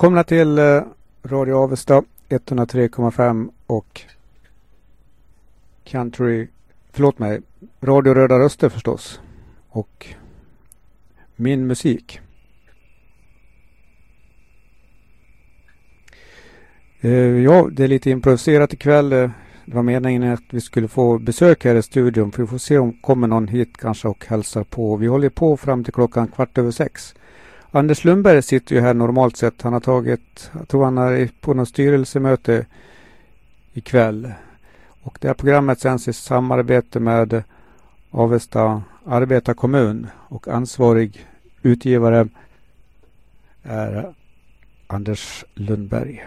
Välkomna till eh, Radio Avesta 103,5 och Country, förlåt mig, Radio Röda Röster förstås. Och min musik. Eh, ja, det är lite improviserat ikväll. Eh, det var meningen att vi skulle få besök här i studion. För vi får se om det kommer någon hit kanske och hälsar på. Vi håller på fram till klockan kvart över sex. Anders Lundberg sitter ju här normalt sett. Han har tagit, jag tror han är på något styrelsemöte ikväll. Och det här programmet sänds i samarbete med Avesta arbetarkommun och ansvarig utgivare är Anders Lundberg.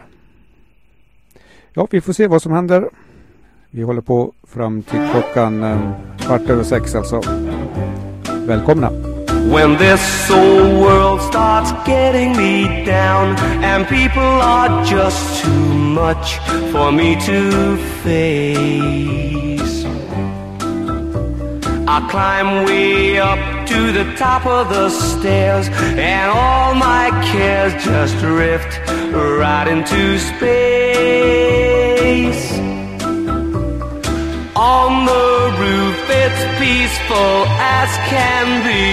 Ja, vi får se vad som händer. Vi håller på fram till klockan eh, kvart över sex alltså. Välkomna! When this old world starts getting me down and people are just too much for me to face. I climb way up to the top of the stairs and all my cares just drift right into space. On the roof it's peaceful as can be.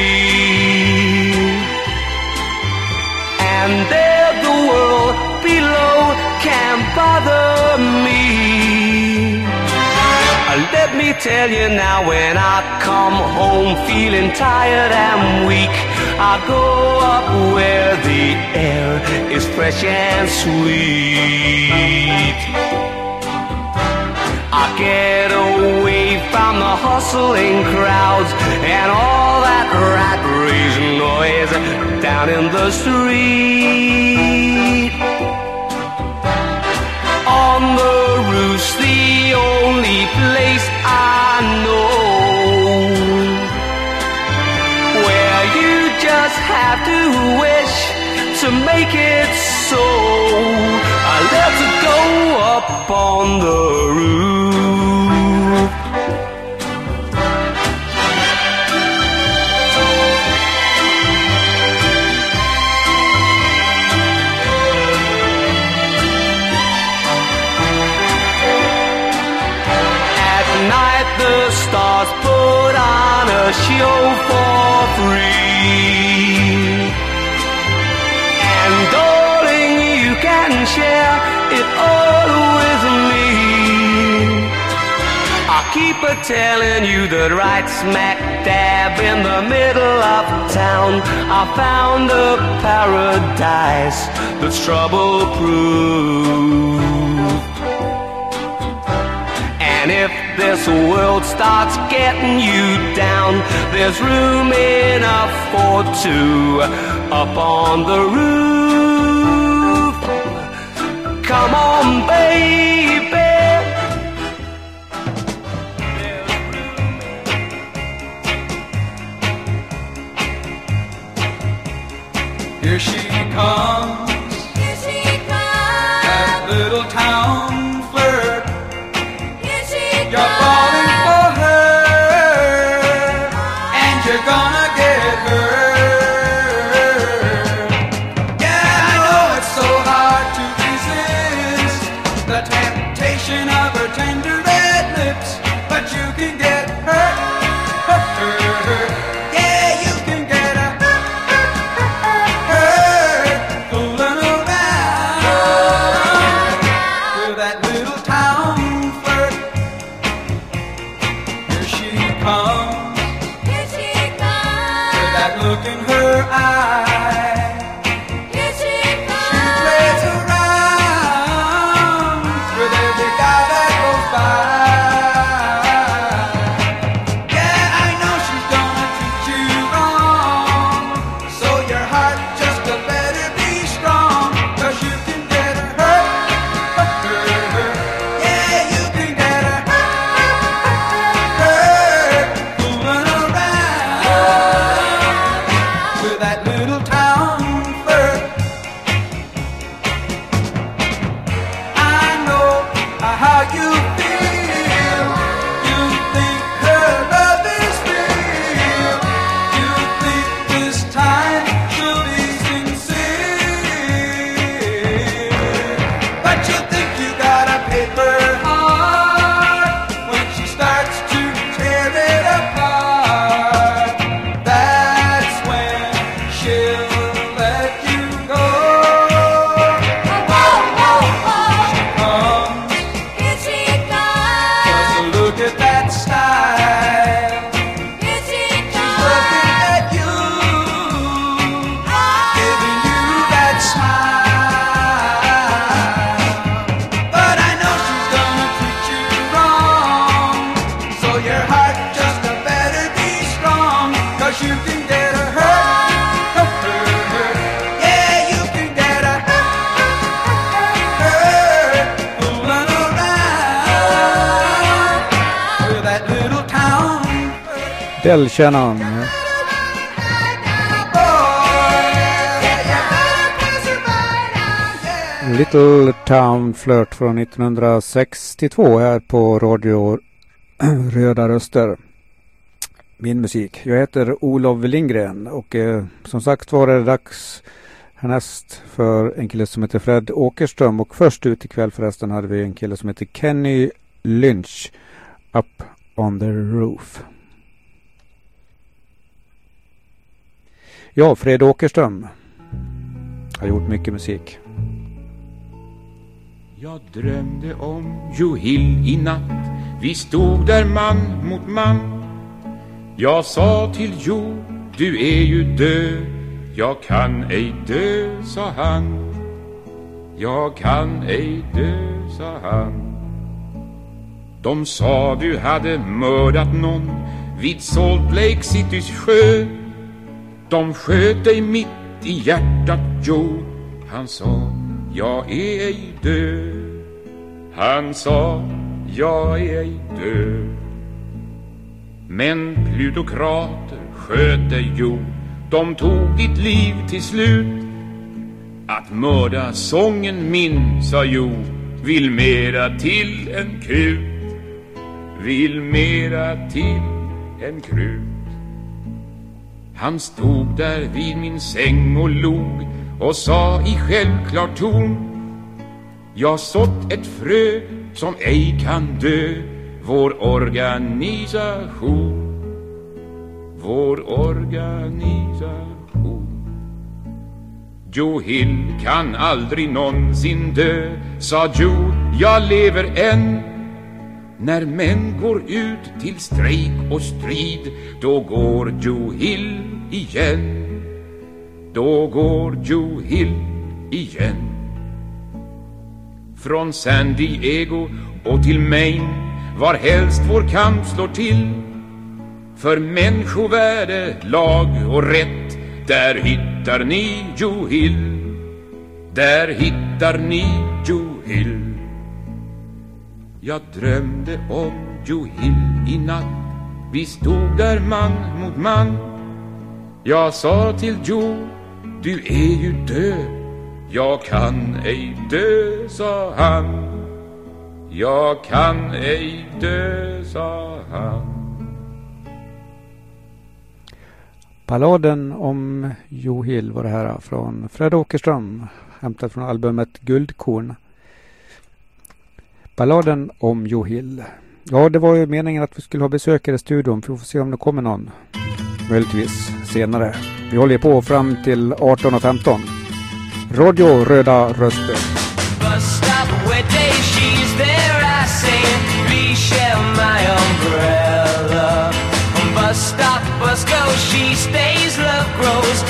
And there the world below can't bother me. Uh, Let me tell you now when I come home feeling tired and weak I go up where the air is fresh and sweet I get away from the hustling crowds and all that rat race noise down in the street. On the roof's the only place I know where you just have to wish to make it so. Let's go up on the roof. At night the stars put on a show it all with me. I keep a telling you that right smack dab in the middle of town, I found a paradise that's trouble proof. And if this world starts getting you down, there's room enough for two up on the roof. Come on, baby. Here she comes, Del Shannon. Little Town Flirt från 1962 här på Radio Röda Röster. Min musik. Jag heter Olof Lindgren och eh, som sagt var är det dags härnäst för en kille som heter Fred Åkerström och först ut ikväll förresten hade vi en kille som heter Kenny Lynch Up on the Roof. Ja, Fred Åkerström har gjort mycket musik. Jag drömde om Johill i natt. Vi stod där man mot man. Jag sa till Jo, du är ju död. Jag kan ej dö, sa han. Jag kan ej dö, sa han. De sa du hade mördat någon Vid Salt Lake Citys sjö. De sköt dig mitt i hjärtat, Jo. Han sa jag är ej död. Han sa, jag är ej död. Men plutokrater sköt dig jo De tog ditt liv till slut. Att mörda sången min, sa Jo Vill mera till en krut. Vill mera till en krut. Han stod där vid min säng och log och sa i självklar ton Jag sått ett frö som ej kan dö Vår organisation. Vår organisation. Joe Hill kan aldrig någonsin dö Sa Joe, jag lever än. När män går ut till strejk och strid Då går Joe Hill igen. Då går Joe Hill igen. Från San Diego och till Maine Var helst vår kamp slår till. För människovärde, lag och rätt Där hittar ni Joe Hill. Där hittar ni Joe Hill. Jag drömde om Johill i natt Vi stod där man mot man Jag sa till Joe du är ju död Jag kan ej dö, sa han Jag kan ej dö, sa han Balladen om Jo Hill var det här från Fred Åkerström. Hämtat från albumet Guldkorn. Balladen om Jo Hill. Ja, det var ju meningen att vi skulle ha besökare i studion. För vi får se om det kommer någon. Möjligtvis senare. Vi håller på fram till 18.15. Radio Röda Röster. Bus stop bus stop, bus go, she stays, love grows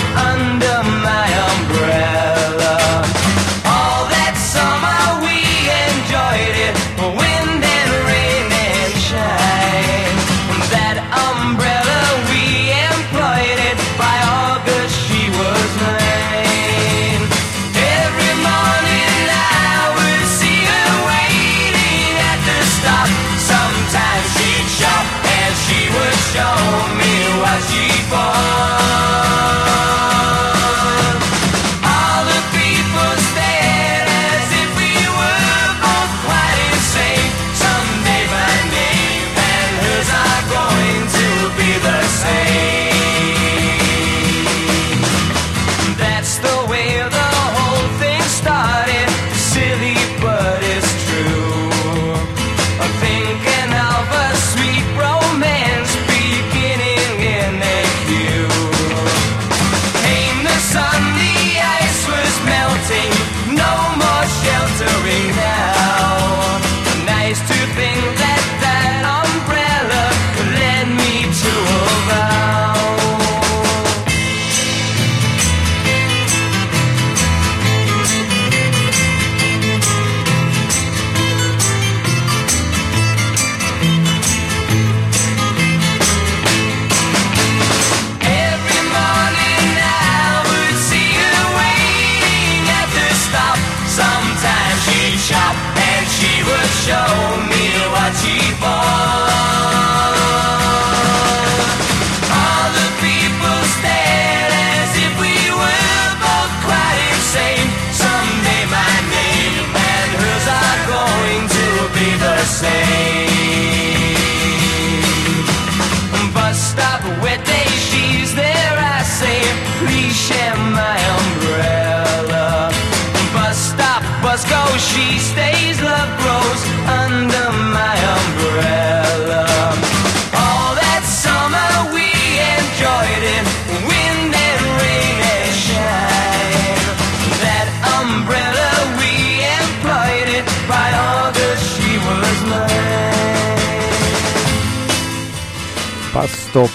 Passstopp.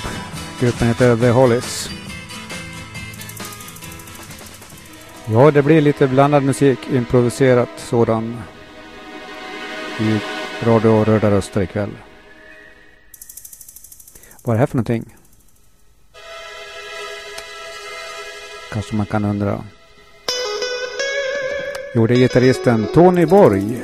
Gruppen heter The Hollies. Ja, det blir lite blandad musik, improviserat sådan. I Radio Röda Röster ikväll. Vad är det här för någonting? Kanske man kan undra. Jo, det är gitarristen Tony Borg.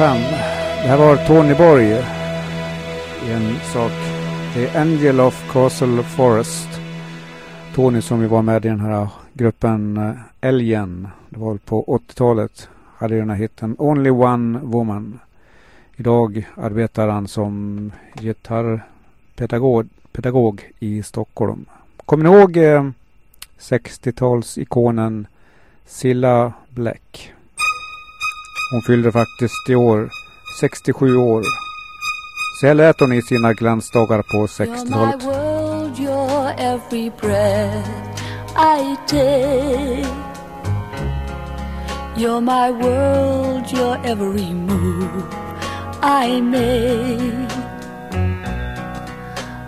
5. Det här var Tony Borg i en sak. The Angel of Castle Forest. Tony som ju var med i den här gruppen eh, Älgen. Det var väl på 80-talet. Hade ju den här hitten Only One Woman. Idag arbetar han som gitarrpedagog pedagog i Stockholm. Kommer ni ihåg eh, 60-talsikonen Cilla Black? Hon fyllde faktiskt i år 67 år. Så här lät hon i sina glansdagar på You're my 60-talet. world, you're every breath I take. You're my world, you're every move I make.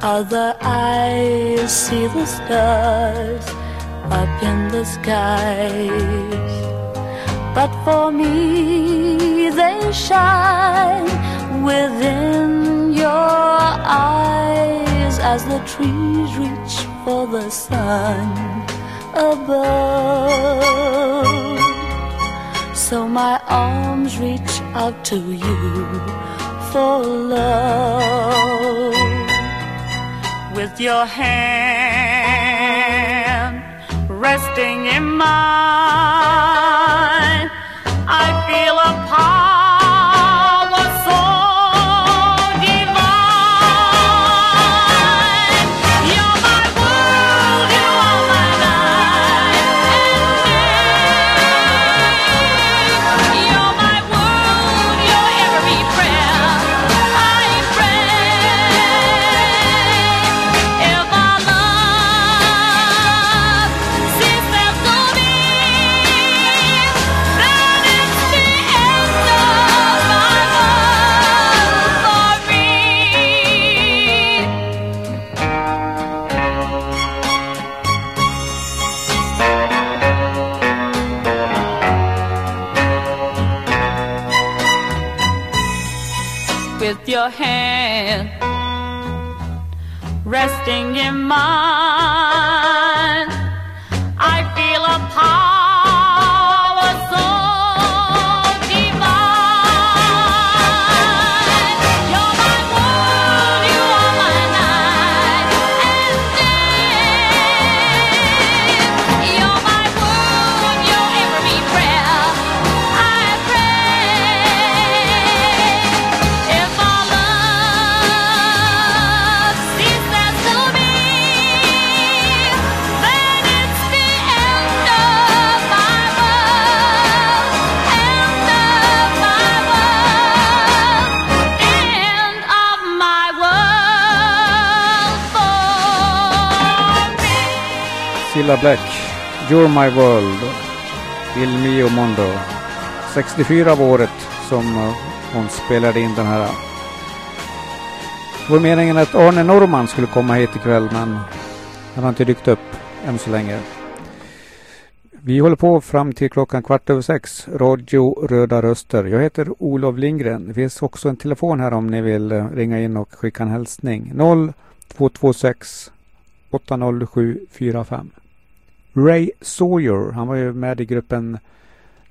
Other eyes see the stars up in the skies. But for me, they shine within your eyes as the trees reach for the sun above. So my arms reach out to you for love. With your hand resting in mine, I feel a power 啊。Cilla Black, You're My World, Il Mio Mondo. 64 var året som eh, hon spelade in den här. Det var meningen att Arne Norman skulle komma hit ikväll men han har inte dykt upp än så länge. Vi håller på fram till klockan kvart över sex. Radio Röda Röster. Jag heter Olof Lindgren. Det finns också en telefon här om ni vill eh, ringa in och skicka en hälsning. 0226 80745. Ray Sawyer, han var ju med i gruppen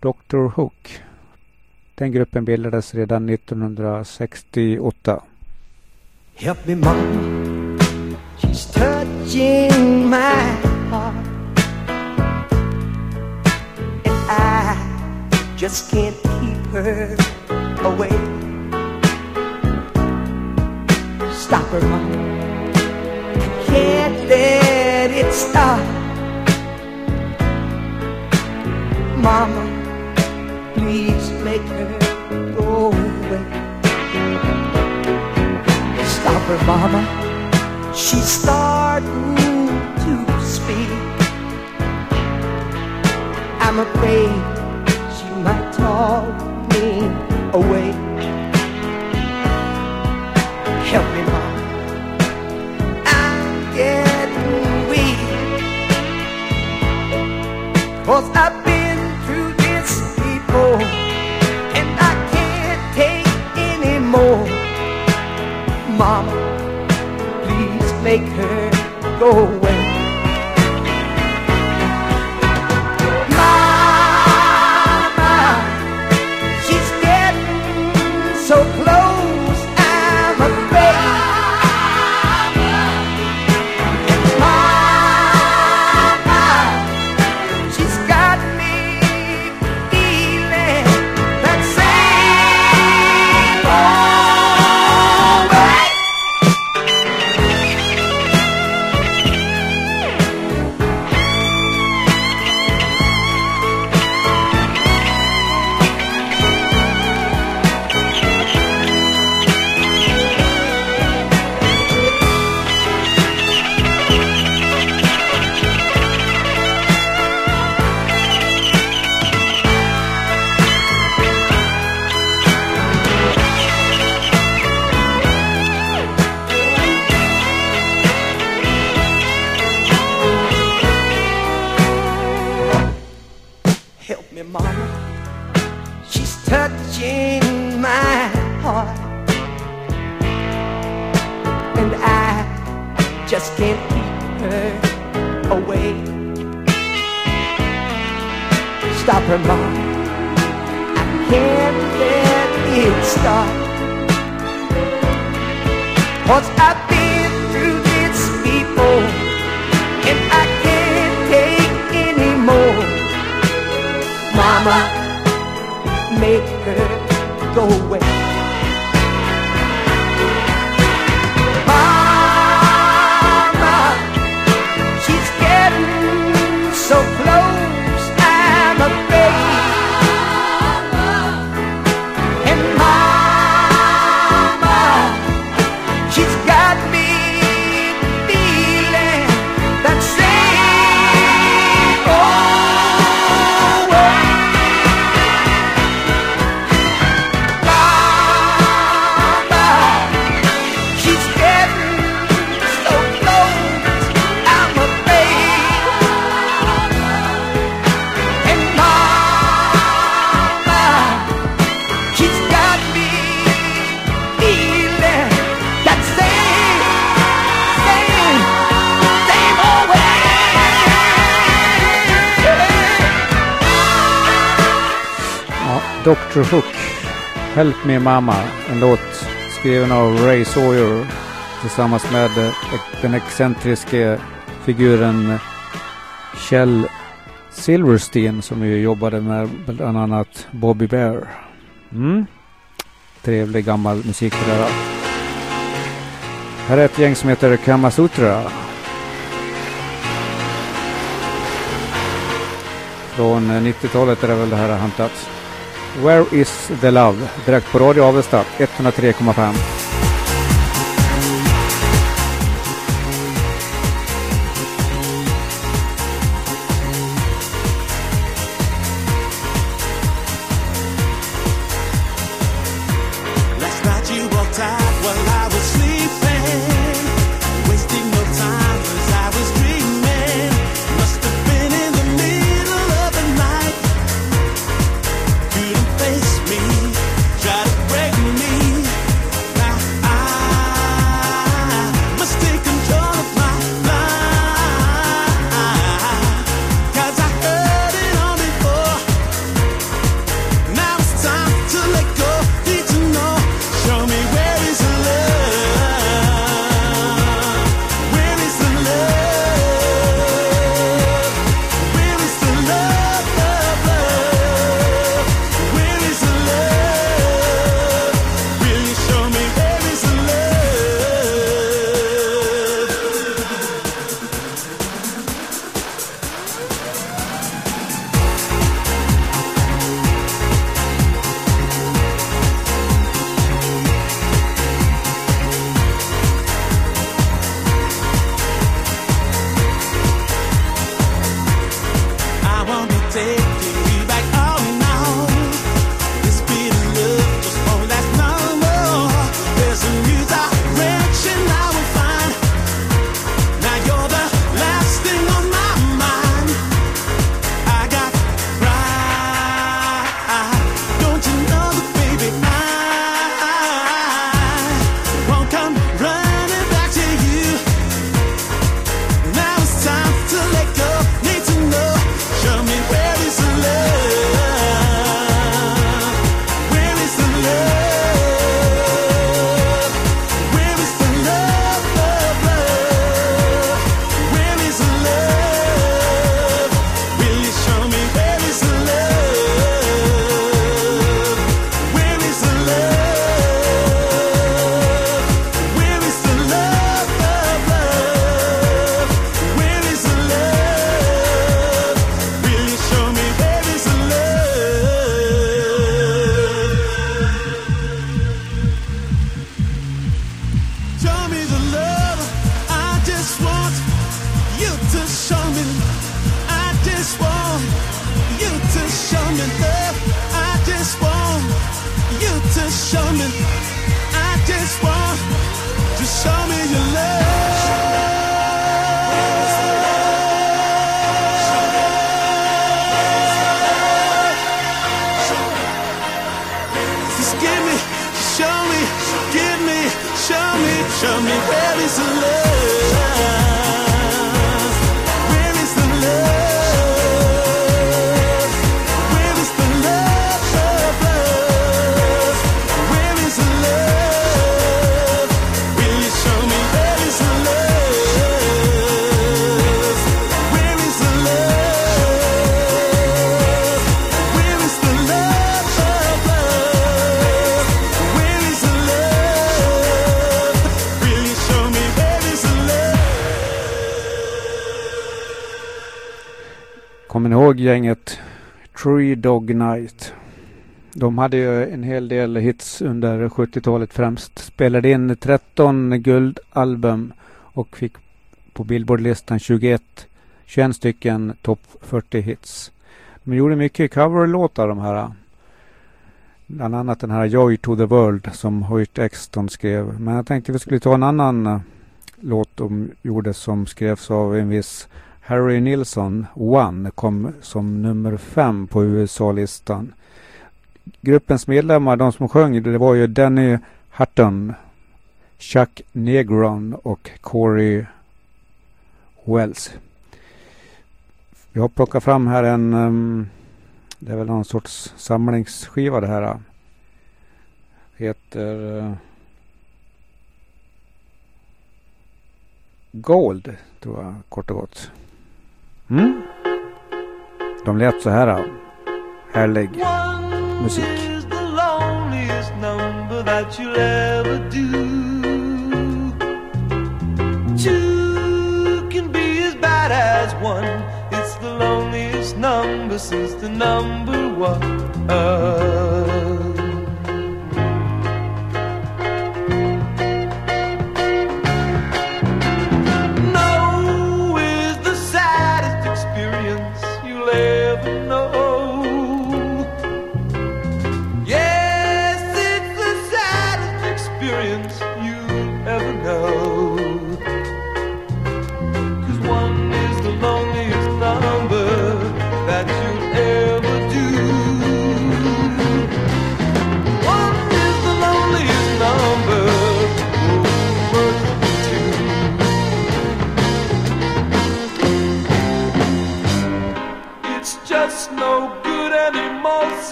Dr. Hook. Den gruppen bildades redan 1968. Help me, mom. She's touching my heart. And I just can't keep her away. Stop her, mom. Can't let it stop. Mama, please make her go away. Stop her, mama. She's starting to speak. I'm afraid she might talk me away. Help me, mama. I'm getting weak. Cause I've been before. And I can't take anymore. Mama, please make her go away. Help Me Mama, en låt skriven av Ray Sawyer tillsammans med den excentriske figuren Kjell Silverstein som ju jobbade med bland annat Bobby Bear. Mm. Trevlig gammal musik på det här. är ett gäng som heter Kamasutra. Från 90-talet är det väl det här har hantats. Where is the love? Direkt på Radio Avesta 103,5. Gänget Tree Dog Night? De hade ju en hel del hits under 70-talet främst. Spelade in 13 guldalbum och fick på Billboardlistan 21, 21 stycken topp 40 hits. De gjorde mycket coverlåtar de här. Bland annat den här Joy to the World som Hoyt Exton skrev. Men jag tänkte vi skulle ta en annan eh, låt de gjorde som skrevs av en viss Harry Nilsson. One kom som nummer fem på USA-listan. Gruppens medlemmar, de som sjöng, det var ju Danny Hutton, Chuck Negron och Corey Wells. Jag har plockat fram här en, um, det är väl någon sorts samlingsskiva det här. Heter uh, Gold, tror jag kort och gott. Mm. De lät så här. Härlig musik. is the loneliest number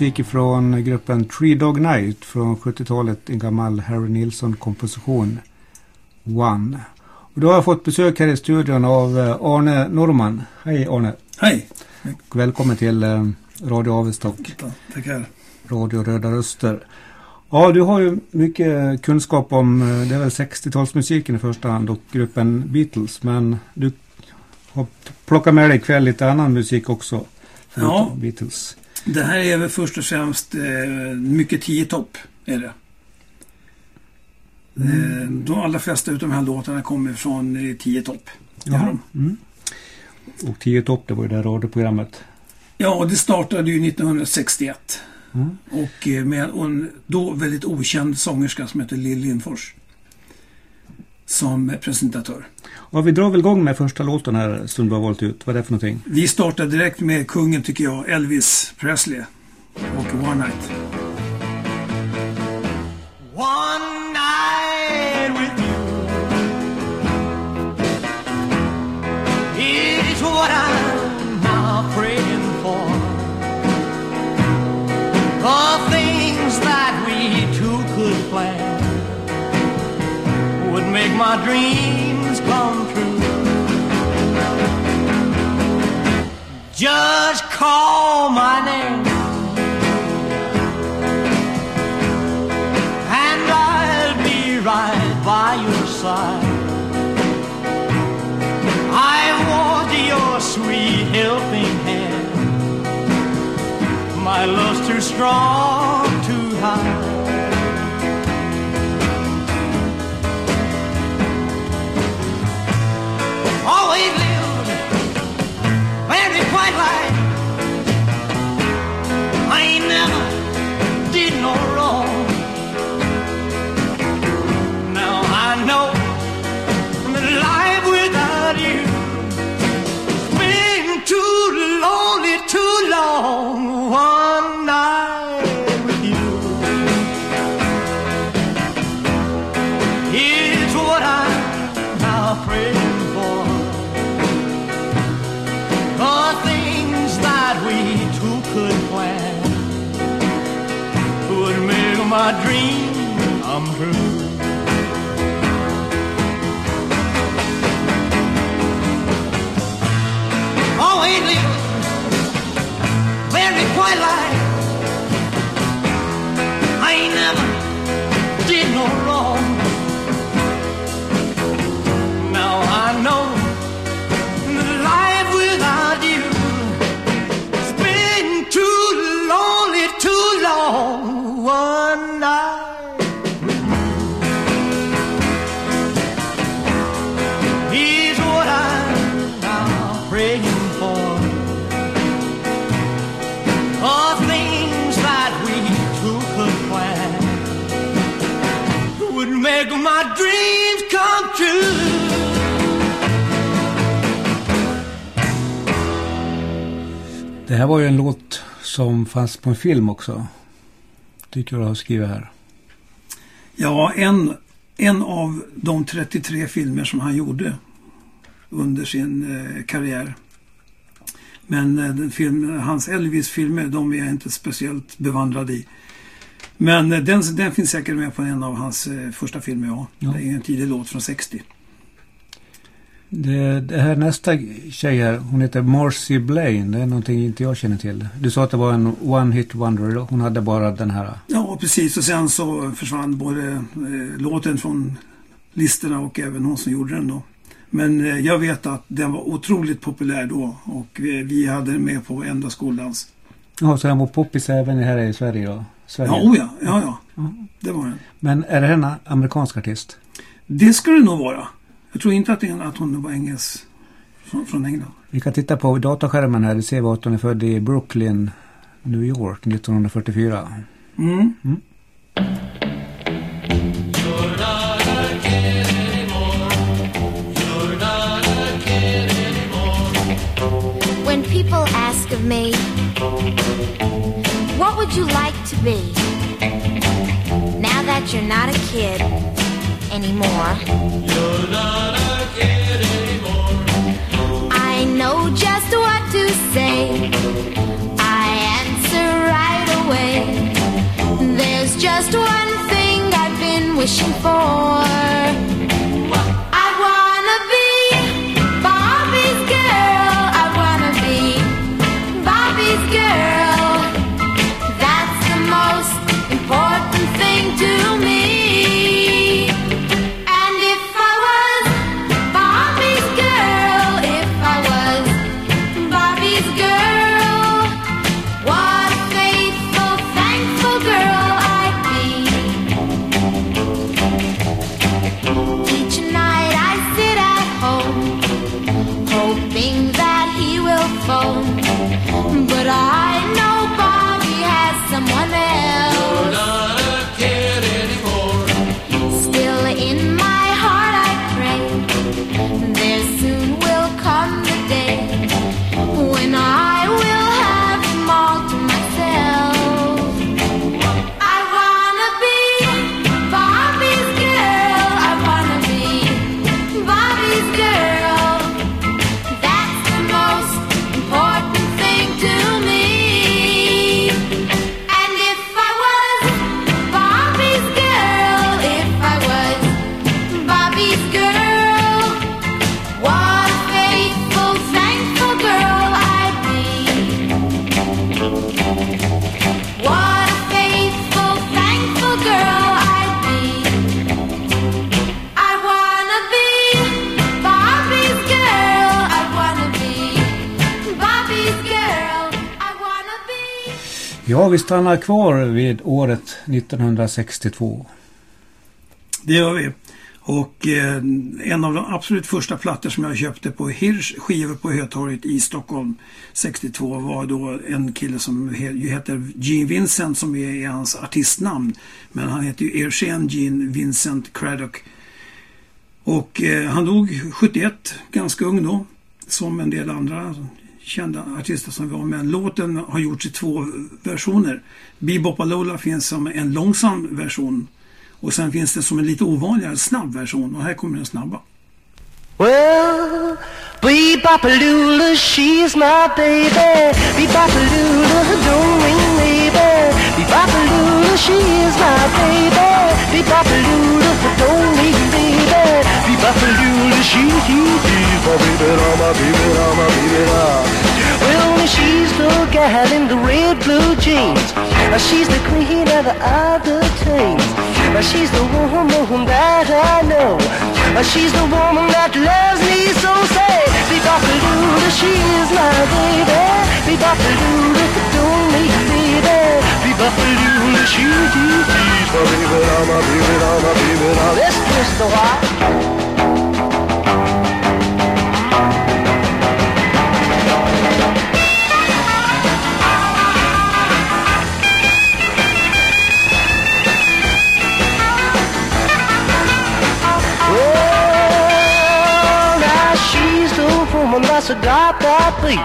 musik från gruppen Tree Dog Night från 70-talet. En gammal Harry Nilsson-komposition. One. Och då har jag fått besök här i studion av eh, Arne Norman. Hej Arne. Hej! Och välkommen till eh, Radio Avesta och Tackar. Radio Röda Röster. Ja, du har ju mycket kunskap om, eh, det är väl 60-talsmusiken i första hand och gruppen Beatles. Men du har plockat med dig ikväll lite annan musik också. Ja. Beatles. Det här är väl först och främst eh, mycket tio topp. Är det. Eh, de allra flesta av de här låtarna kommer från eh, tio topp. Mm. Och 10 topp, det var ju det radioprogrammet. Ja, och det startade ju 1961. Mm. Och eh, med en då väldigt okänd sångerska som heter Lill Lindfors. Som presentatör. Ja, vi drar väl igång med första låten här som du har valt ut. Vad är det för någonting? Vi startar direkt med kungen tycker jag, Elvis Presley. Och One Night. One night with you is what I'm now praying for. The things that we two could plan would make my dreams come true. Just call my name. and I'll be right by your side. I want your sweet helping hand. My love's too strong to hide. Always lived very quite right. I ain't never Det här var ju en låt som fanns på en film också. Tycker jag har skrivit här. Ja, en, en av de 33 filmer som han gjorde under sin eh, karriär. Men eh, den film, hans Elvis-filmer, de är jag inte speciellt bevandrad i. Men eh, den, den finns säkert med på en av hans eh, första filmer, ja. Ja. Det är en tidig låt från 60. Det, det här nästa tjej här, hon heter Marcy Blaine. Det är någonting inte jag känner till. Du sa att det var en one hit wonder. Hon hade bara den här. Ja, precis. Och sen så försvann både eh, låten från listorna och även hon som gjorde den då. Men eh, jag vet att den var otroligt populär då och vi, vi hade den med på enda skoldans. Ja, så den var poppis även här i Sverige då? Sverige. Ja, oh ja, ja, ja. Det var den. Men är det här en amerikansk artist? Det skulle det nog vara. Jag tror inte att, det, att hon var engelsk från, från England. Vi kan titta på dataskärmen här. Du ser att hon är född i Brooklyn, New York 1944. Mm. When people ask of me, what would you like to be? Now that you're not a kid anymore. You're not a kid anymore. I know just what to say. I answer right away. There's just one thing I've been wishing for. Ja, vi stannar kvar vid året 1962. Det gör vi. Och eh, en av de absolut första plattor som jag köpte på Hirsch skivor på Hötorget i Stockholm 62 var då en kille som he, heter Gene Vincent som är, är hans artistnamn. Men han heter ju Eugen Gene Vincent Craddock. Och eh, han dog 71, ganska ung då. Som en del andra kända artister som var. med, låten har gjorts i två versioner. Bebopalola finns som en långsam version. Och sen finns det som en lite ovanligare snabb version. Och här kommer den snabba. Well, Bebopalula, she's my baby. Bebopalula, don't ring maybe. Bebopalula, she's my baby. Bebopalula, don't ring baby. Bebopalula, she, he, he's my my my. Well, she's the gal in the red blue jeans. Uh, She's the queen of the other teens. Uh, She's the woman that I know. Uh, She's the woman that loves me so. Say, Bebopalula, she is my baby. Bebopalula, don't need baby. Bebopalula, she, she's my baby, I'm a baby, I'm a baby. Now let's twist the wire. That's got that beat.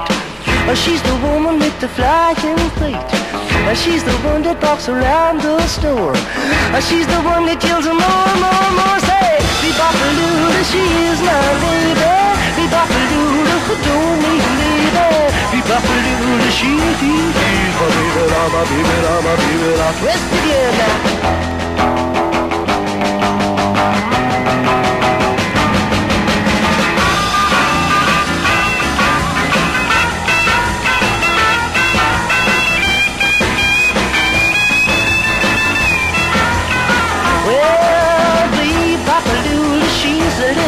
Uh, She's the woman with the flying feet. Uh, She's the one that walks around the store. Uh, She's the one that yells more, more, more. Say, Bebopalula, she is my baby. Bebopalula, don't need baby. Bebopalula, she, she, she's my baby, I'm a baby, I'm a baby. Now twist it again now.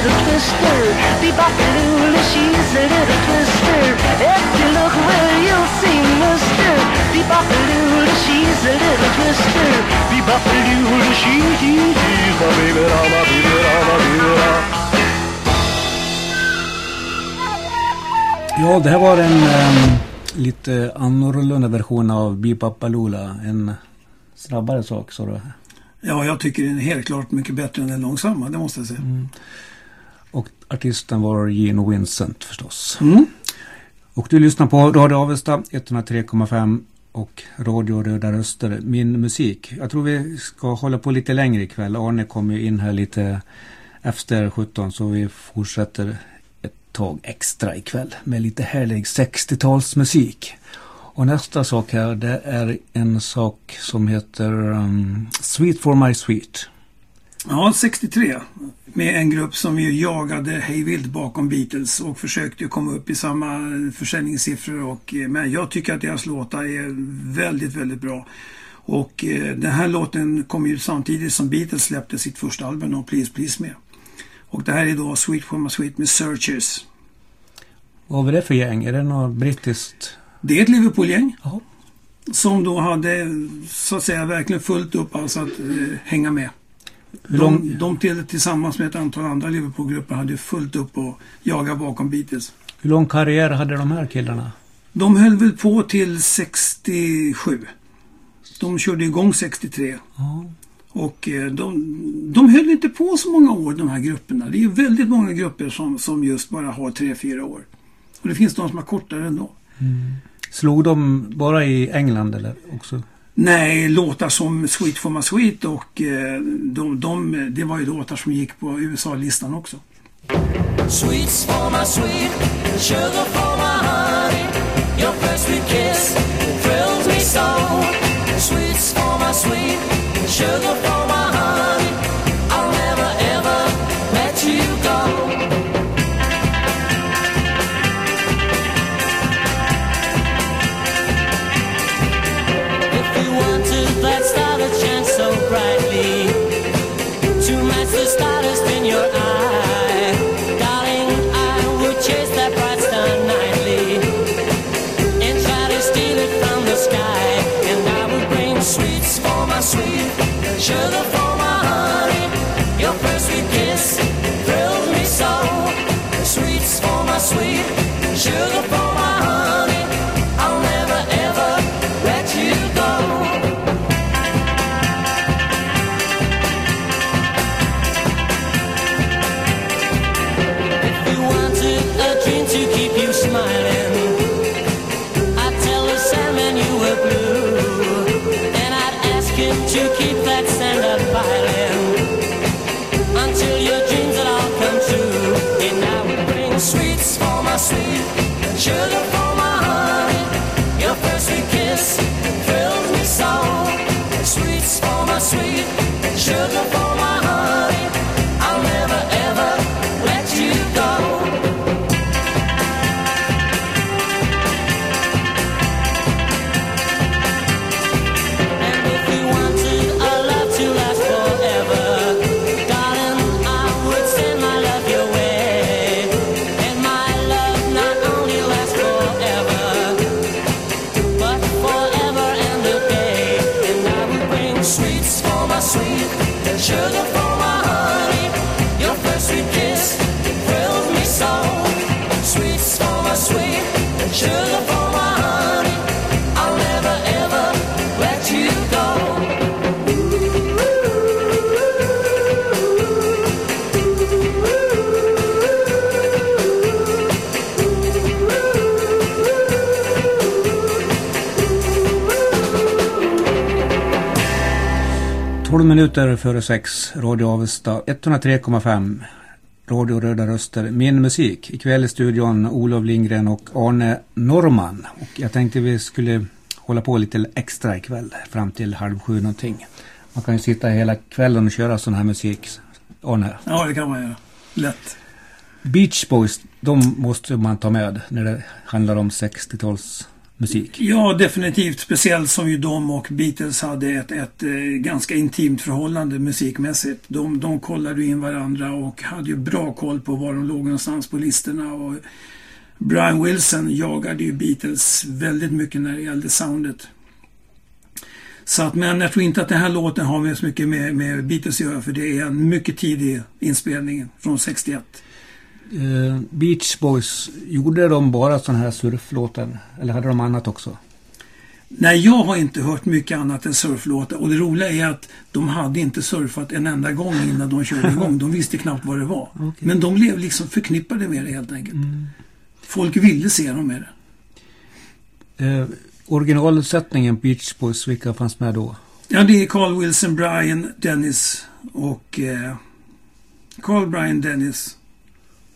Little twister. Bebopalula, she's a little twister. If you look well, you'll see Mister. Bebopalula, she's a little twister. She, my baby, I'm my baby. I'm. Ja, det här var en em, lite annorlunda version av Bebopalula. En snabbare sak, sa du. Ja, jag tycker den är helt klart mycket bättre än den långsamma, det måste jag säga. Och artisten var Gene Vincent förstås. Mm. Och du lyssnar på Radio Avesta 103,5 och Radio Röda Röster, min musik. Jag tror vi ska hålla på lite längre ikväll. Arne kommer ju in här lite efter 17 så vi fortsätter ett tag extra ikväll med lite härlig 60-talsmusik. Och nästa sak här det är en sak som heter um, Sweet for my sweet. Ja, 63. Med en grupp som ju jagade hejvilt bakom Beatles och försökte komma upp i samma försäljningssiffror. Och, eh, men jag tycker att deras låtar är väldigt, väldigt bra. Och eh, den här låten kom ju samtidigt som Beatles släppte sitt första album och Please Please med. Och det här är då Sweet for my sweet med Searchers. Vad var det för gäng? Är det något brittiskt? Det är ett Liverpool-gäng. Som då hade så att säga verkligen fullt upp alltså att eh, hänga med. De, de till, tillsammans med ett antal andra Liverpool-grupper hade fullt upp och jaga bakom Beatles. Hur lång karriär hade de här killarna? De höll väl på till 67. De körde igång 63. Ja. Och eh, de, de höll inte på så många år de här grupperna. Det är väldigt många grupper som, som just bara har 3-4 år. Och det finns de som har kortare ändå. Slog de bara i England eller också? Nej, låtar som Sweet for my sweet och eh, de, de, det var ju låtar som gick på USA-listan också. Sweets for my sweet, sugar for my honey. Your first sweet kiss thrills me so. Sweets for my sweet, sugar for Sugar for my honey, your first sweet kiss thrilled me so. Sweets for my sweet, sugar. Minuter före sex, Radio Avesta 103,5. Radio Röda Röster, min musik. Ikväll i studion Olof Lindgren och Arne Norman. Och jag tänkte vi skulle hålla på lite extra ikväll, fram till halv sju någonting. Man kan ju sitta hela kvällen och köra sån här musik. Arne, Ja, det kan man göra. Lätt. Beach Boys, de måste man ta med när det handlar om 60-tals musik. Ja, definitivt. Speciellt som ju de och Beatles hade ett, ett eh, ganska intimt förhållande musikmässigt. De, de kollade ju in varandra och hade ju bra koll på var de låg någonstans på listorna. Och Brian Wilson jagade ju Beatles väldigt mycket när det gällde soundet. Så att, men jag tror inte att den här låten har med så mycket med, med Beatles att göra för det är en mycket tidig inspelning från 61. Eh, Beach Boys, gjorde de bara sån här surflåtar? Eller hade de annat också? Nej, jag har inte hört mycket annat än surflåtar. Och det roliga är att de hade inte surfat en enda gång innan de körde igång. De visste knappt vad det var. Men de blev liksom förknippade med det helt enkelt. Folk ville se dem med det. Eh, originalsättningen Beach Boys, vilka fanns med då? Ja, det är Carl Wilson, Brian, Dennis och... Eh, Carl, Brian, Dennis.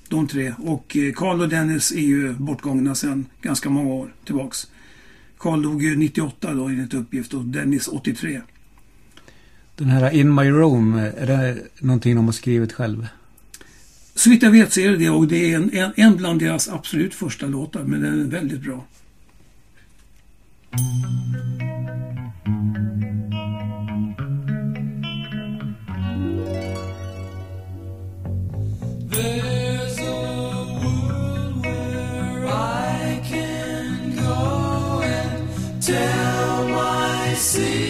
De tre. Och eh, Carl och Dennis är ju bortgångna sedan ganska många år tillbaks. Carl dog ju 98 då enligt uppgift och Dennis 83. Den här In My Room, är det någonting de har skrivit själv? Så vitt jag vet så är det det och det är en, en, en bland deras absolut första låtar men den är väldigt bra. There's my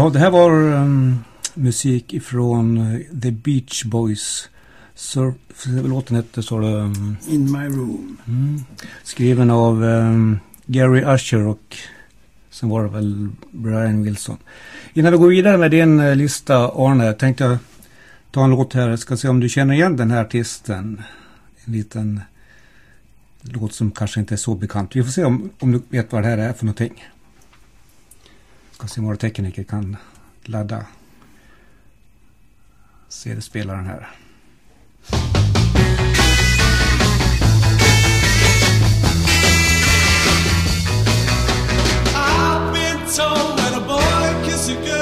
Ja, det här var um, musik ifrån eh, The Beach Boys. Surf, låten hette så um, In my room. mm, skriven av um, Gary Usher och sen var det väl Brian Wilson. Innan vi går vidare med din eh, lista Arne, tänkte jag ta en låt här. Jag ska se om du känner igen den här artisten. En liten låt som kanske inte är så bekant. Vi får se om, om du vet vad det här är för någonting. Consumer-tekniker kan ladda CD-spelaren här. I've been told that a boy kiss a girl,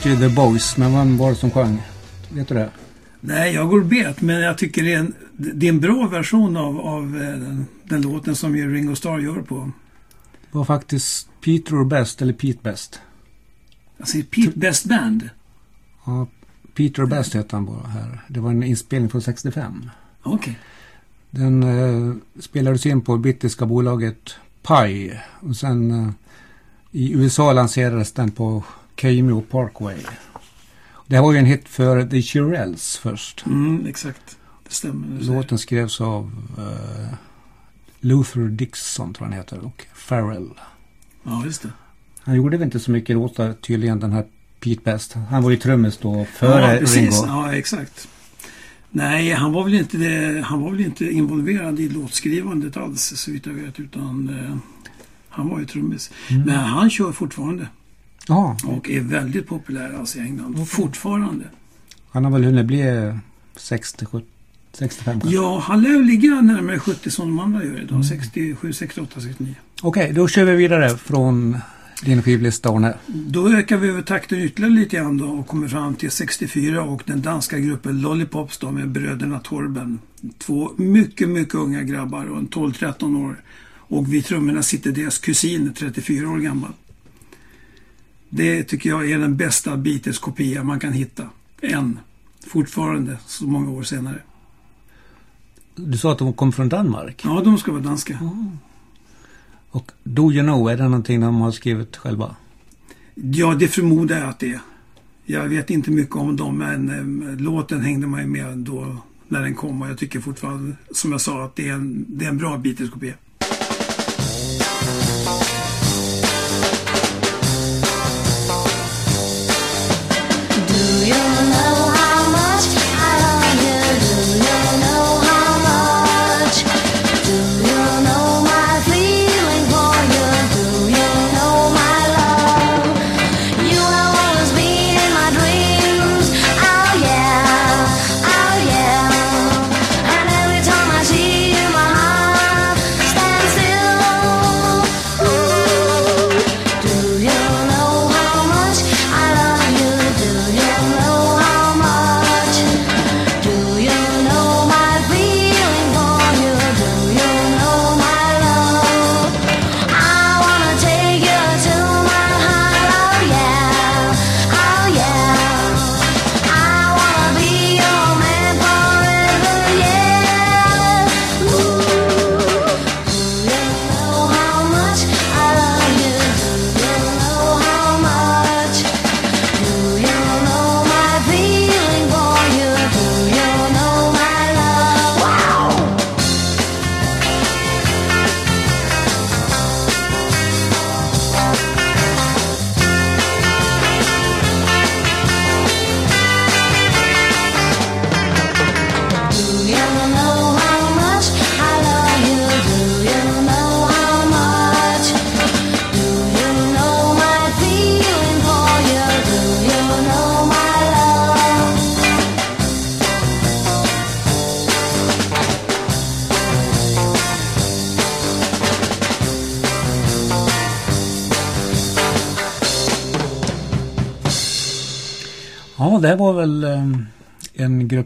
heter ju The Boys, men vem var det som sjöng? Vet du det? Nej, jag går bet, men jag tycker det är en, det är en bra version av, av eh, den, den låten som ju Ringo Starr gör på. Det var faktiskt Peter Best, eller Pete Best. Alltså Pete Best Band. Ja, Peter Best heter han bara här. Det var en inspelning från 65. Okej. Den eh, spelades in på brittiska bolaget Pi. Och sen eh, i USA lanserades den på KMO Parkway. Det var ju en hit för The Shirelles först. Mm, exakt. Det stämmer. Låten skrevs av eh, Luther Dixon tror han heter och Farrell. Ja, just det. Han gjorde väl inte så mycket låtar tydligen den här Pete Best. Han var ju trummis då före ja, precis. Ringo. Ja, exakt. Nej, han var väl inte, det, han var väl inte involverad i låtskrivandet alls så vitt jag vet. Utan eh, han var ju trummis. Mm. Men han kör fortfarande. Ja, Och är väldigt populär alltså i England. Fortfarande. han har väl hunnit bli 60, 70, 65 kanske. Ja, han lär ligga närmare 70 som de andra gör Mm. idag. 67, 68, 69. Okej, då kör vi vidare från din skivlista Arne. Då ökar vi över takten ytterligare lite grann då och kommer fram till 64 och den danska gruppen Lollipops då med bröderna Torben. Två mycket, mycket unga grabbar och en 12-13 år. Och vid trummorna sitter deras kusin, 34 år gammal. Det tycker jag är den bästa Beatles-kopia man kan hitta. Än. Fortfarande, så många år senare. Du sa att de kom från Danmark. Ja, de ska vara danska. Och Do You Know, är det någonting de har skrivit själva? Ja, det förmodar jag att det är. Jag vet inte mycket om dem, men eh, låten hängde man ju med då när den kom och jag tycker fortfarande, som jag sa, att det är en, det är en bra Beatles-kopia.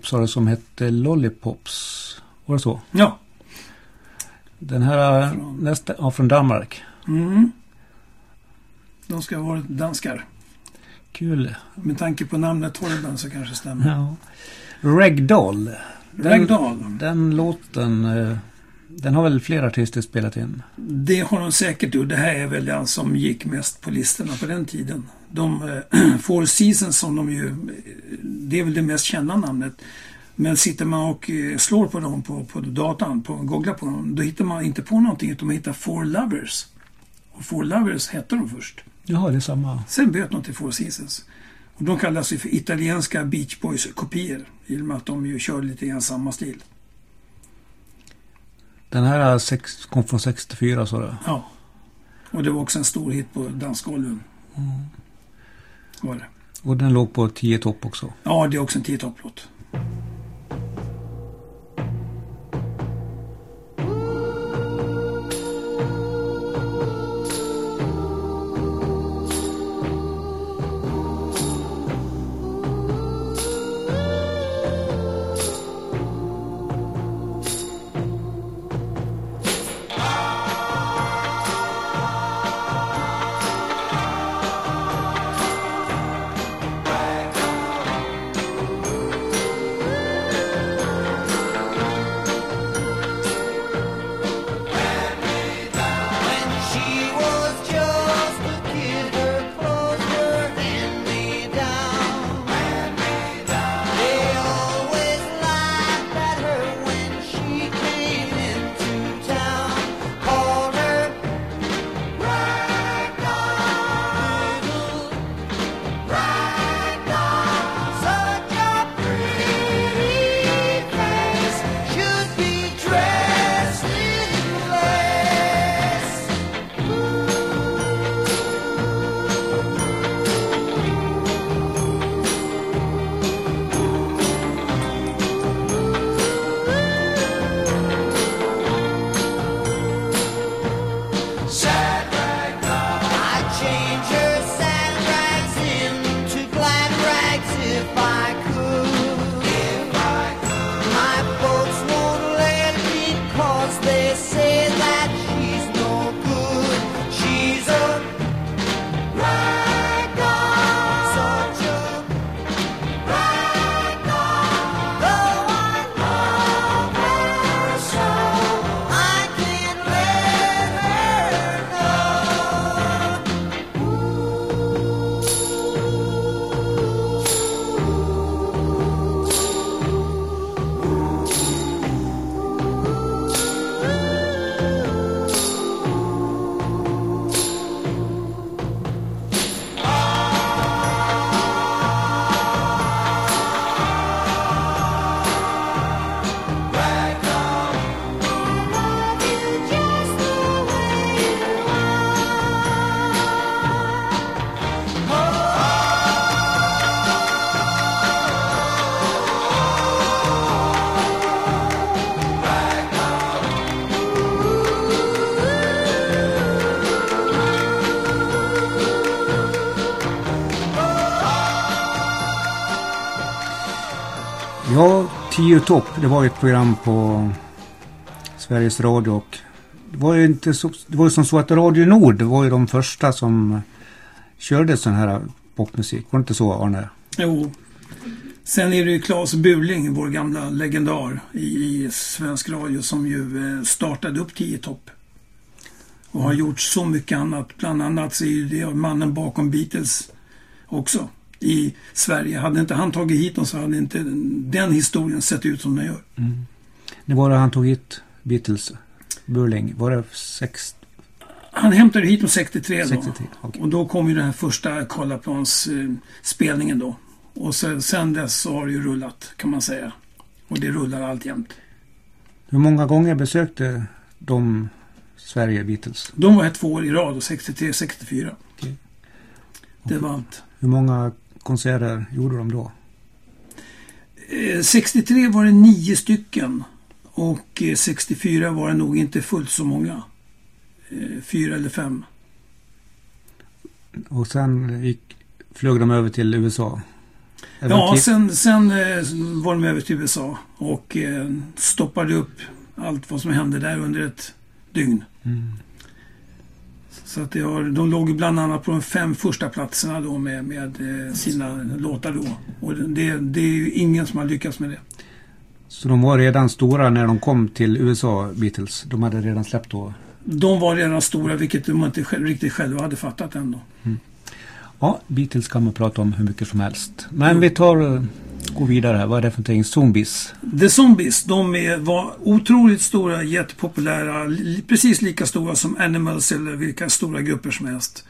Sa du, som hette Lollipops. Var det så? Ja. Den här eh, nästa, ja, från Danmark. Mm. De ska ha varit danskar. Kul. Med tanke på namnet Torben så kanske det stämmer. Ja. Ragdoll. Den, Ragdoll. Den låten, eh, den har väl flera artister spelat in? Det har de säkert gjort. Det här är väl den som gick mest på listorna på den tiden. De eh, Four Seasons som de ju... Det är väl det mest kända namnet. Men sitter man och eh, slår på dem på, på datan, på, googlar på dem, då hittar man inte på någonting utan man hittar Four Lovers. Och Four Lovers hette de först. Jaha, det är samma. Sen bytte de till Four Seasons. Och de kallas ju för italienska Beach Boys-kopior. I och med att de ju kör lite grann samma stil. Den här sex, kom från 64 sa du? Ja. Och det var också en stor hit på dansgolven. Var det. Och den låg på 10 topp också. Ja, det är också en tio-topplåt. When Tio 10 topp. Det var ju ett program på Sveriges Radio och det var ju inte så, det var ju som så att Radio Nord var ju de första som körde sån här popmusik. Var det inte så Arne? Jo. Sen är det ju Claes Burling, vår gamla legendar i, i svensk radio som ju eh, startade upp 10 topp. Och har gjort så mycket annat. Bland annat så är ju det mannen bakom Beatles också i Sverige. Hade inte han tagit hit dem så hade inte den historien sett ut som den gör. Det var det han tog hit Beatles, Burling. Var det sex, Han hämtade hit dem 63 då. 63? Okej. Och då kom ju den här första Karlaplans eh, spelningen då. Och sen, sen dess så har det ju rullat kan man säga. Och det rullar alltjämt. Hur många gånger besökte de Sverige, Beatles? De var här två år i rad, 63, 64. Okej. Det var allt. Hur många konserter gjorde de då? Eh, 63 var det nio stycken. Och eh, 64 var det nog inte fullt så många. Eh, Fyra eller fem. Och sen gick, flög de över till USA? Eller Ja, sen, sen eh, var de över till USA och eh, stoppade upp allt vad som hände där under ett dygn. Mm. Så att det har, de låg bland annat på de fem första platserna då med, med eh, sina låtar då. Och det, det är ju ingen som har lyckats med det. Så de var redan stora när de kom till USA, Beatles? De hade redan släppt då? De var redan stora, vilket de inte riktigt själva hade fattat ändå. Ja, Beatles kan man prata om hur mycket som helst. Men vi tar eh, gå vidare här. Vad är det för någonting? Zombies? The Zombies, de är, var otroligt stora, jättepopulära, li, precis lika stora som Animals eller vilka stora grupper som helst.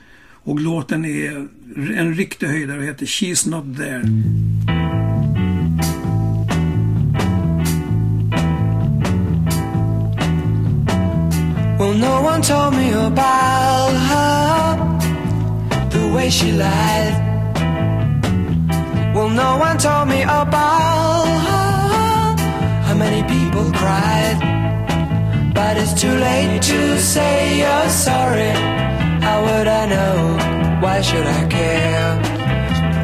Och låten är en riktig höjdare och heter She's Not There. Well, no one told me about her, way she lied. Well, no one told me about her, how many people cried. But it's too late to say you're sorry. How would I know? Why should I care?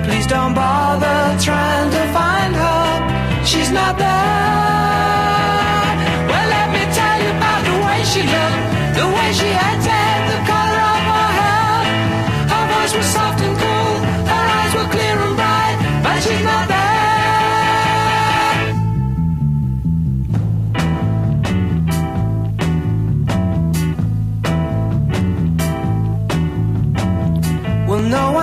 Please don't bother trying to find her. She's not there.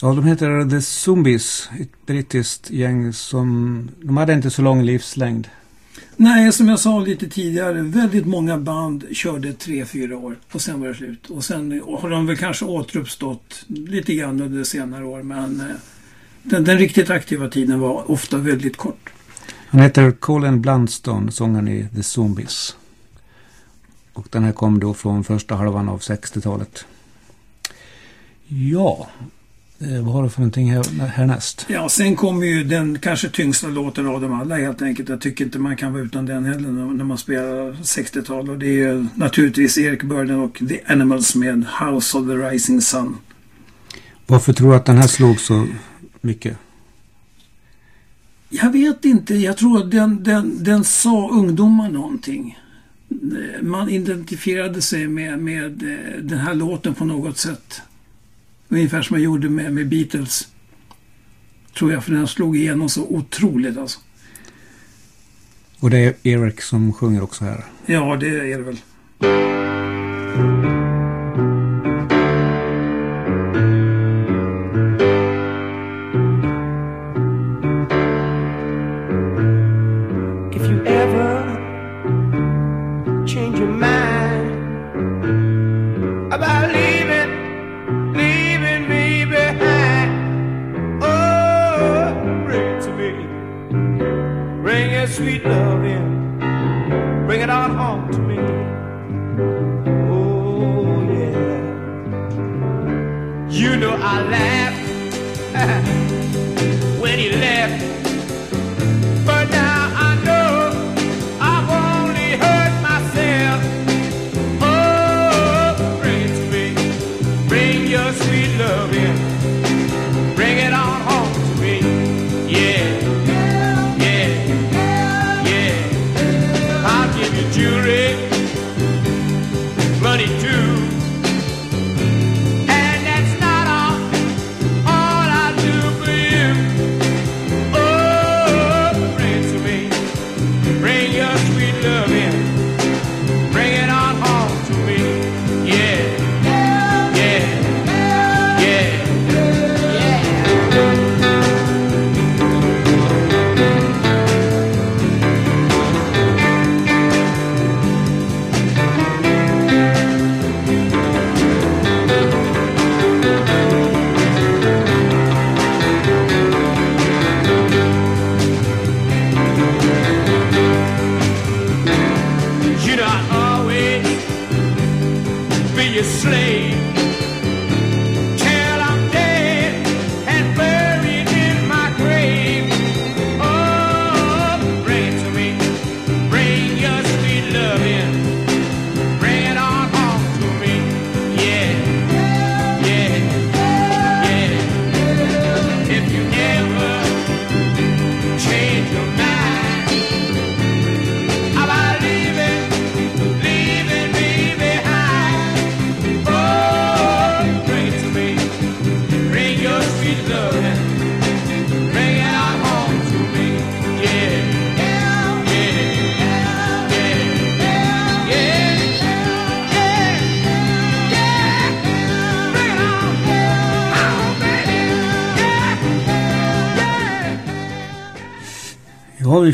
Ja, de heter The Zombies. Ett brittiskt gäng som... De hade inte så lång livslängd. Nej, som jag sa lite tidigare, väldigt många band körde tre, fyra år och sen var det slut. Och sen har de väl kanske återuppstått lite grann under senare år, men eh, den, den riktigt aktiva tiden var ofta väldigt kort. Han heter Colin Blunstone, sångaren i The Zombies. Och den här kom då från första halvan av 60-talet. Ja, vad har du för någonting här, härnäst? Ja, sen kommer ju den kanske tyngsta låten av dem alla helt enkelt. Jag tycker inte man kan vara utan den heller när man spelar 60-tal. Och det är ju naturligtvis Eric Burden och The Animals med House of the Rising Sun. Varför tror du att den här slog så mycket? Jag vet inte. Jag tror att den, den, den sa ungdomar någonting. Eh, Man identifierade sig med, med eh, den här låten på något sätt. Ungefär som man gjorde med, med Beatles. Tror jag, för den slog igenom så otroligt alltså. Och det är Eric som sjunger också här. Ja, det är det väl. Sweet love in, bring it on home to me. Oh, yeah. You know I laughed when you left.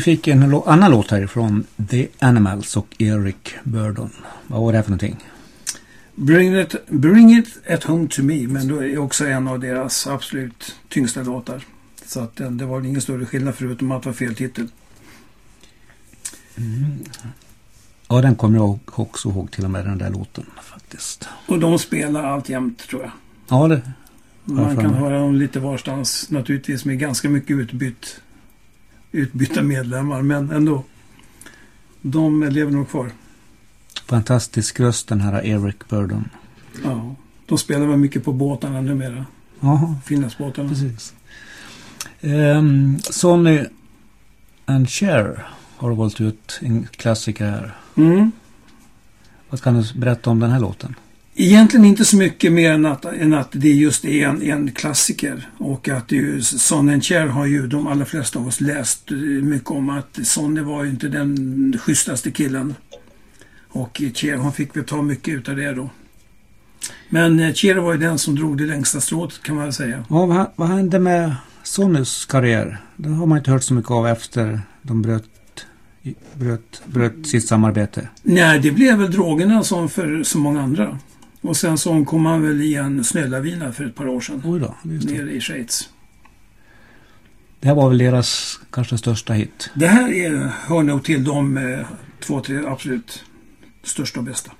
Fick en annan låt härifrån The Animals och Eric Burdon. Vad var det här för någonting? Bring it, bring it at home to me, men då är också en av deras absolut tyngsta låtar. Så att den, det var ingen större skillnad förutom att det var fel titel. Ja, den kommer jag också ihåg till och med den där låten faktiskt. Och de spelar alltjämt tror jag. Ja, det... Man kan höra dem lite varstans naturligtvis med ganska mycket utbytt, utbytta medlemmar men ändå. De lever nog kvar. Fantastisk röst den här Eric Burdon. Ja. De spelar väl mycket på båtarna numera. Jaha, Finlandsbåtarna. precis. Um, Sonny and Cher har valt ut en klassiker här. Mm. Vad kan du berätta om den här låten? Egentligen inte så mycket mer än att, än att det just är en, en klassiker. Och att det är ju, Cher har ju de allra flesta av oss läst eh, mycket om att Sonny var ju inte den schysstaste killen. Och Cher hon fick väl ta mycket utav det då. Men eh, Cher var ju den som drog det längsta strået kan man säga. Ja, vad, vad hände med Sonnys karriär? Det har man inte hört så mycket av efter de bröt, bröt, bröt sitt samarbete. Nej, det blev väl drogerna som för så många andra. Och sen så kom han väl i en snölavina för ett par år sedan. Oj då, just det. Nere i Schweiz. Det här var väl deras kanske största hit. Det här är, hör nog till de eh, två, tre absolut största och bästa.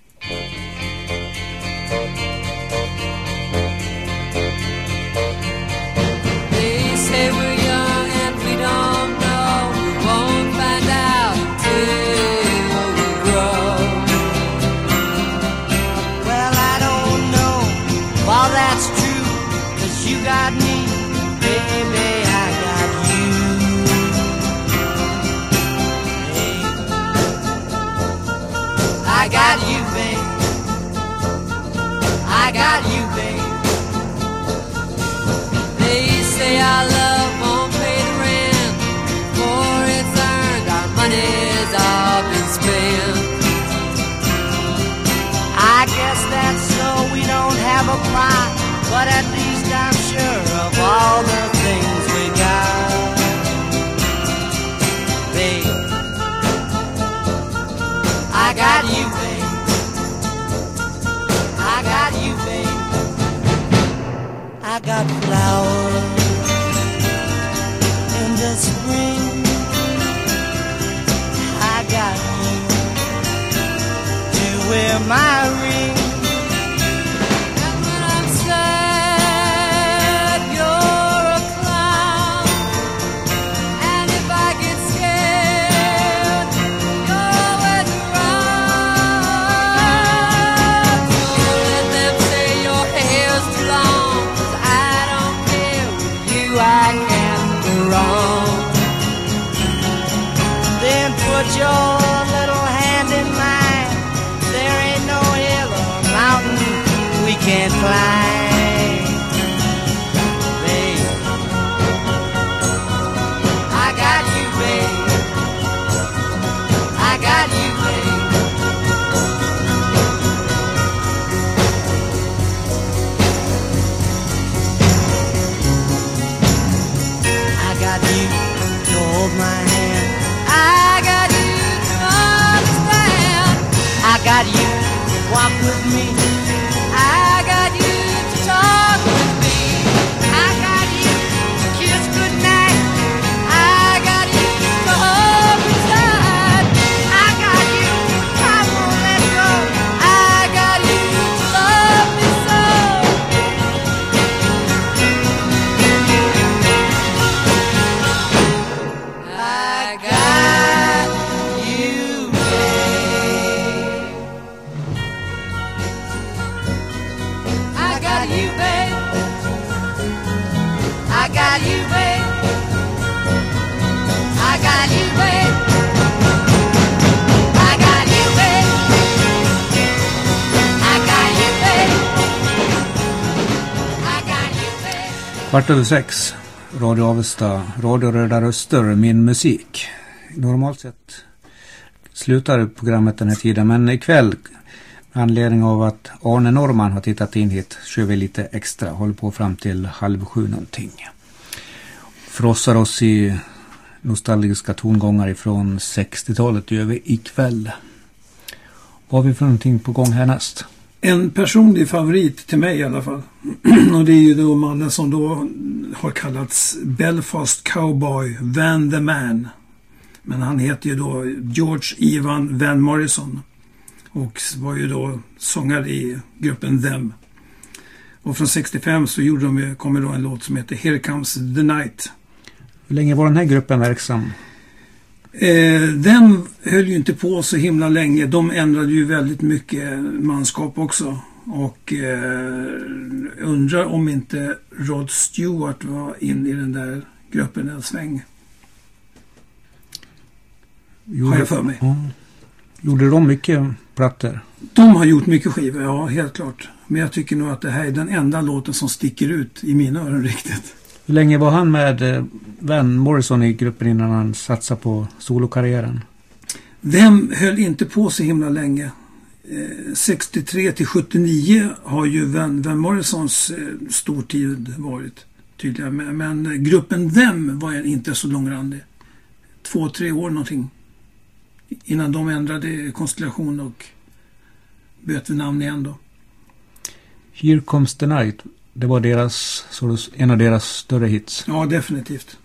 But at least I'm sure of all the things we got. Babe, I got you, babe. I got you, babe. I got flowers in the spring. I got you to wear my Kvart över sex. Radio Avesta. Radio Röda Röster. Min musik. Normalt sett slutar programmet den här tiden. Men ikväll med anledning av att Arne Norman har tittat in hit kör vi lite extra. Håller på fram till halv sju någonting. Frossar oss i nostalgiska tongångar ifrån 60-talet gör vi ikväll. Vad har vi för någonting på gång härnäst? En personlig favorit till mig i alla fall. Och det är ju då mannen som då har kallats Belfast Cowboy Van the Man. Men han heter ju då George Ivan Van Morrison. Och var ju då sångare i gruppen Them. Och från 65 så gjorde de, ju- kommer då en låt som heter Here Comes the Night. Hur länge var den här gruppen verksam? Eh, den höll ju inte på så himla länge. De ändrade ju väldigt mycket manskap också. Och eh, undrar om inte Rod Stewart var inne i den där gruppen en sväng. Har jag för mig. Ja. Gjorde de mycket plattor? De har gjort mycket skivor, ja helt klart. Men jag tycker nog att det här är den enda låten som sticker ut i mina öron riktigt. Hur länge var han med eh, Van Morrison i gruppen innan han satsade på solokarriären? Vem höll inte på så himla länge? Eh, 63 till 79 har ju Van, Van Morrisons eh, stortid varit tydligen. Men, gruppen Them var inte så långrandig. Två, tre år någonting. Innan de ändrade konstellation och bytte namn igen då. Here Comes the Night. Det var deras, så en av deras större hits. Ja, definitivt.